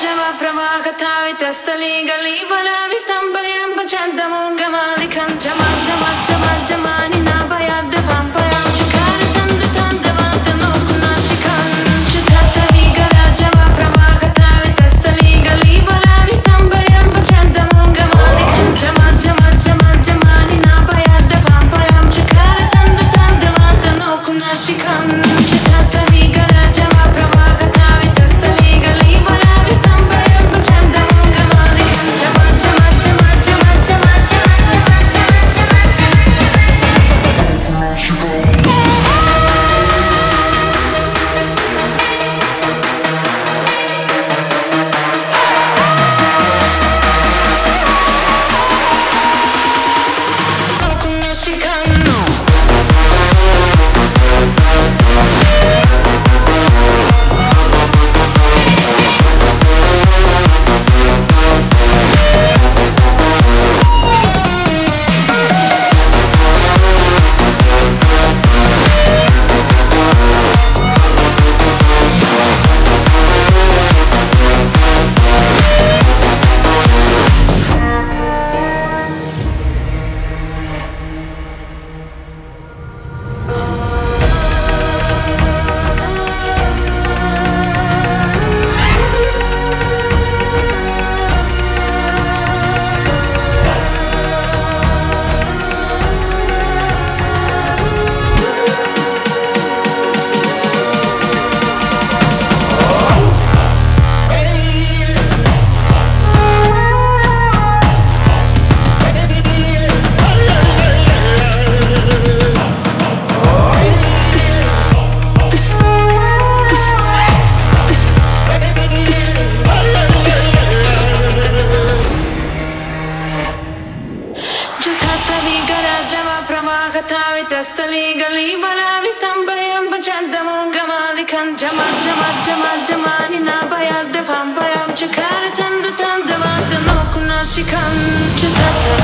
Jama Brahma Gatavita Stali Gali Balari Tambayam Bachandamungamalikam Jama Rajama Pramakatavi Tastali Gali Balari Tambayam Pachandamun Kanjama Jama Jama Jamani Nabayadda Pampayam Chakara Chandu Tandavadda Nokunashi Kanchitata